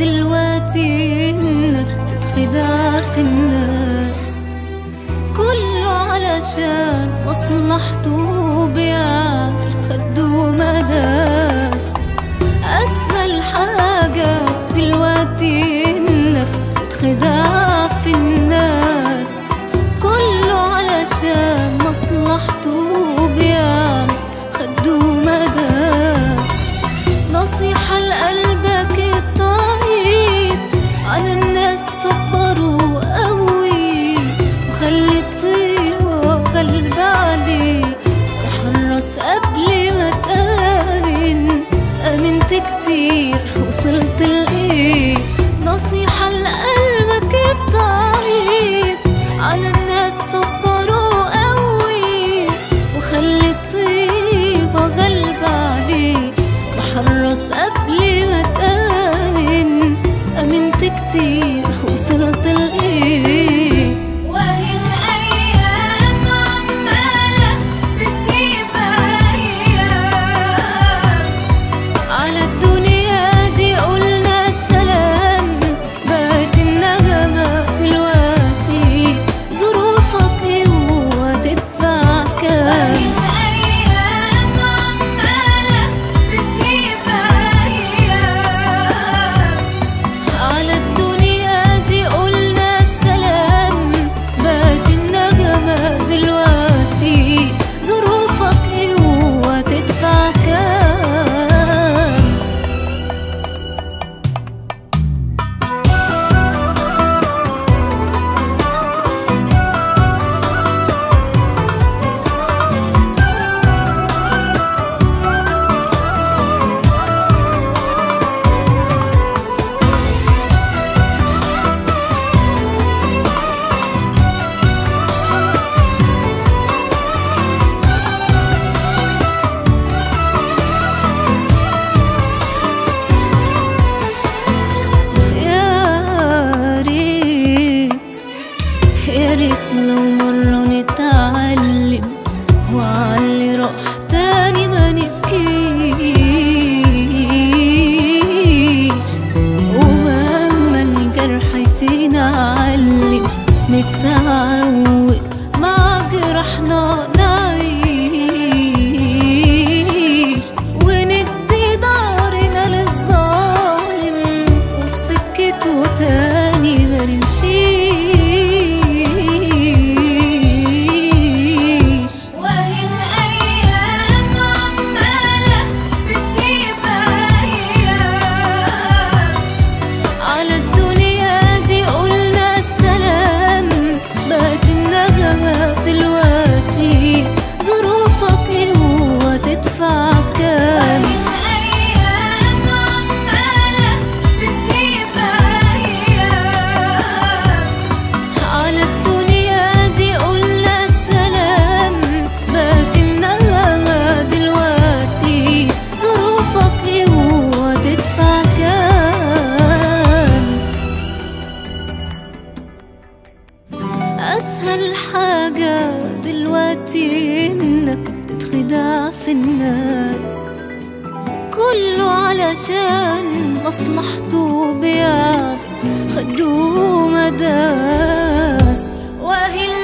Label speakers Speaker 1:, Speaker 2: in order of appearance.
Speaker 1: دلوقتي إنك تتخدع في الناس. كله علشان مصلحته بيعمل خده مداس اسهل حاجة tarik lâu في الناس. كله علشان مصلحته بيع خدوه مداس. وهي